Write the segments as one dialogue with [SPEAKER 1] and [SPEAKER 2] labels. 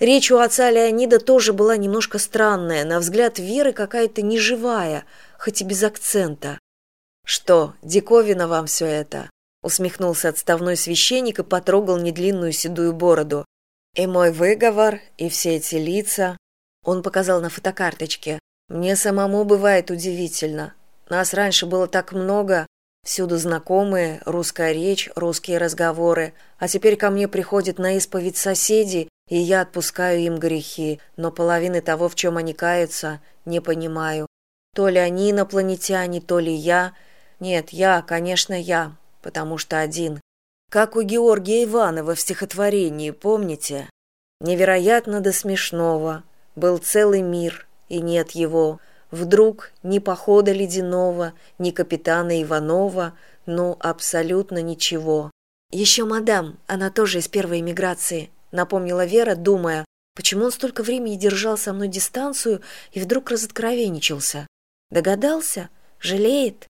[SPEAKER 1] Речь у отца Леонида тоже была немножко странная, на взгляд Веры какая-то неживая, хоть и без акцента. «Что, диковина вам все это?» усмехнулся отставной священник и потрогал недлинную седую бороду. «И мой выговор, и все эти лица...» Он показал на фотокарточке. «Мне самому бывает удивительно. Нас раньше было так много, всюду знакомые, русская речь, русские разговоры, а теперь ко мне приходят на исповедь соседи и я отпускаю им грехи но половины того в чем они каются не понимаю. То ли они инопланетяне то ли я. Нет я конечно я потому что один. Как у георгия иванова в стихотворении помните? Невероятно до смешного. Был целый мир и нет его. Вдруг ни похода ледяного ни капитана иванова ну абсолютно ничего. Еще мадам она тоже из первой эмиграции напомнила вера думая почему он столько времени держал со мной дистанцию и вдруг разоткровенничался. Догадался? Жалеет?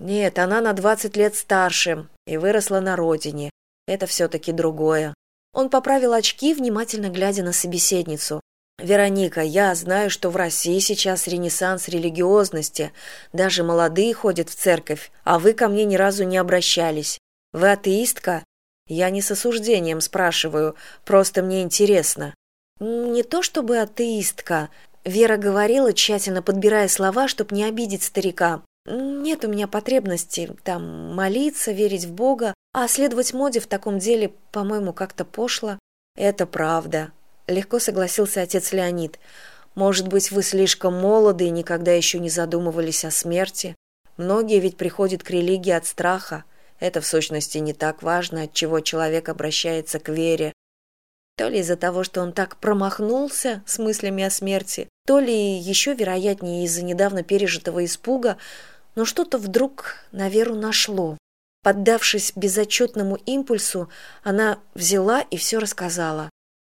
[SPEAKER 1] Нет она на двадцать лет старше и выросла на родине. Это все таки другое. Он поправил очки внимательно глядя на собеседницу. Вероника я знаю что в россии сейчас ренессанс религиозности. Даже молодые ходят в церковь а вы ко мне ни разу не обращались. Вы атеистка я не с осуждением спрашиваю просто мне интересно. Не то чтобы атеистка. Вера говорила тщательно подбирая слова чтоб не обидеть старика. Нет у меня потребности там молиться верить в бога а следовать моде в таком деле по моему как то пошло. Это правда легко согласился отец леонид. Может быть вы слишком молоды и никогда еще не задумывались о смерти? Многие ведь приходят к религии от страха это в сущности не так важно от чего человек обращается к вере. То ли из-за того что он так промахнулся с мыслями о смерти то ли еще вероятнее из за недавно пережитого испуга но что то вдруг на веру нашло. Поддавшись безотчетному импульсу она взяла и все рассказала.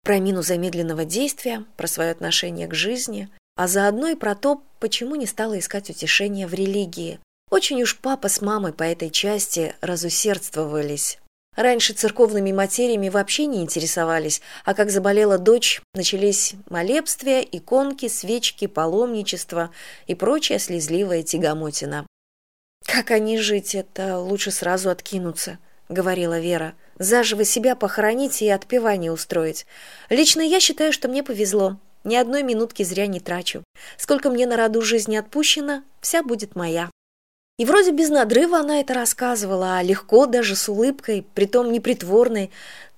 [SPEAKER 1] Про мину замедленного действия про свое отношение к жизни а заодно и про то почему не стала искать утешения в религии очень уж папа с мамой по этой части разусердствовались. Раньше церковными материями вообще не интересовались, а как заболела дочь, начались молебствия, иконки, свечки, паломничество и прочая слезливая тягомотина. «Как они жить, это лучше сразу откинуться», — говорила Вера. «Заживо себя похоронить и отпевание устроить. Лично я считаю, что мне повезло. Ни одной минутки зря не трачу. Сколько мне на роду жизни отпущено, вся будет моя». И вроде без надрыва она это рассказывала, а легко, даже с улыбкой, притом непритворной,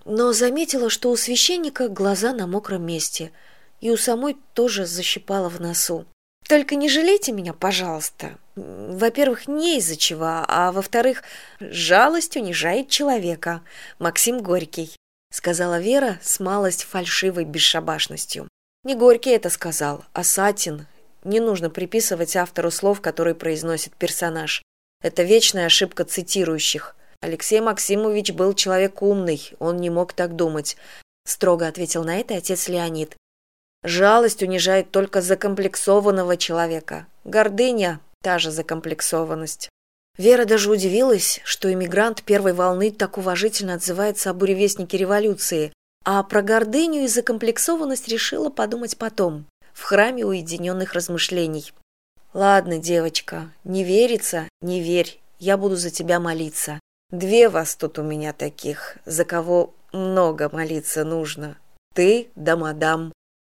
[SPEAKER 1] но заметила, что у священника глаза на мокром месте, и у самой тоже защипала в носу. «Только не жалейте меня, пожалуйста. Во-первых, не из-за чего, а во-вторых, жалость унижает человека. Максим Горький», — сказала Вера с малость фальшивой бесшабашностью. Не Горький это сказал, а Сатин, не нужно приписывать автору слов которые произносит персонаж. Это вечная ошибка цитирующих. Алексей максимович был человек умный он не мог так думать строго ответил на это отец леонид. Жалость унижает только закомплексованного человека. Гордыня та же закомплексованность. Вера даже удивилась что иммигрант первой волны так уважительно отзывается о буревестнике революции а про гордыню и закомплексованность решила подумать потом в храме уединенных размышлений. Ладно девочка не верится не верь я буду за тебя молиться. Две вас тут у меня таких за кого много молиться нужно. Ты да мадам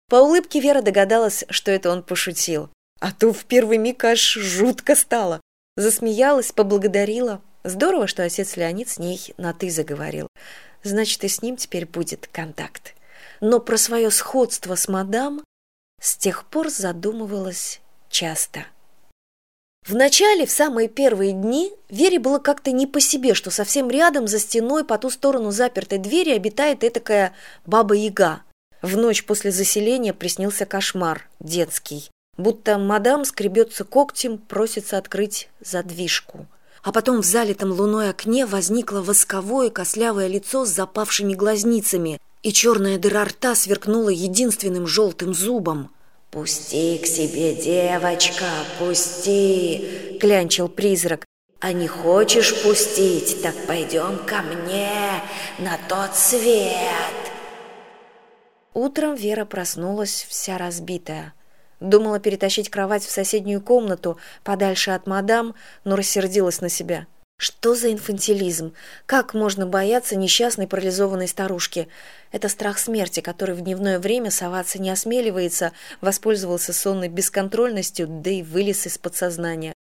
[SPEAKER 1] по улыбке вера догадалась что это он пошутил. А то в первый миг аж жутко стало засмеялась поблагодарила. Здорово что отец леонид с ней на ты заговорил. Значит и с ним теперь будет контакт но про свое сходство с мадам с тех пор задумывалась часто. Вначале, в самые первые дни, Вере было как-то не по себе, что совсем рядом, за стеной, по ту сторону запертой двери, обитает этакая баба-яга. В ночь после заселения приснился кошмар, детский. Будто мадам скребется когтем, просится открыть задвижку. А потом в залитом луной окне возникло восковое кослявое лицо с запавшими глазницами, и черная дыра рта сверкнула единственным желтым зубом. «Пусти к себе, девочка, пусти!» — клянчил призрак. «А не хочешь пустить, так пойдем ко мне на тот свет!» утром вера проснулась вся разбитая думала перетащить кровать в соседнюю комнату подальше от мадам но рассердилась на себя что за инфантилизм? Как можно бояться несчастной парализованной старушки? Это страх смерти который в дневное время соваться не осмеливается воспользовался сонной бесконтрольностью да и вылез из подсознания